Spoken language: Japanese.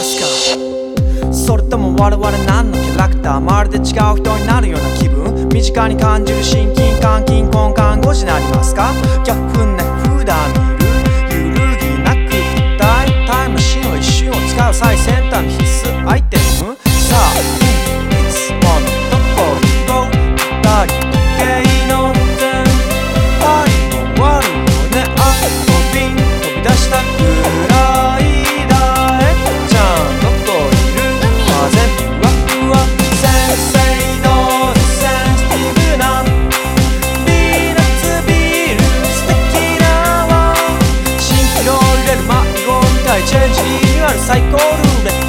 ですか。それとも我々何のキャラクター？まるで違う人になるような気分？身近に感じる親近感貧困看護師になりますか？逆風チェンジ You are 最ルーレッ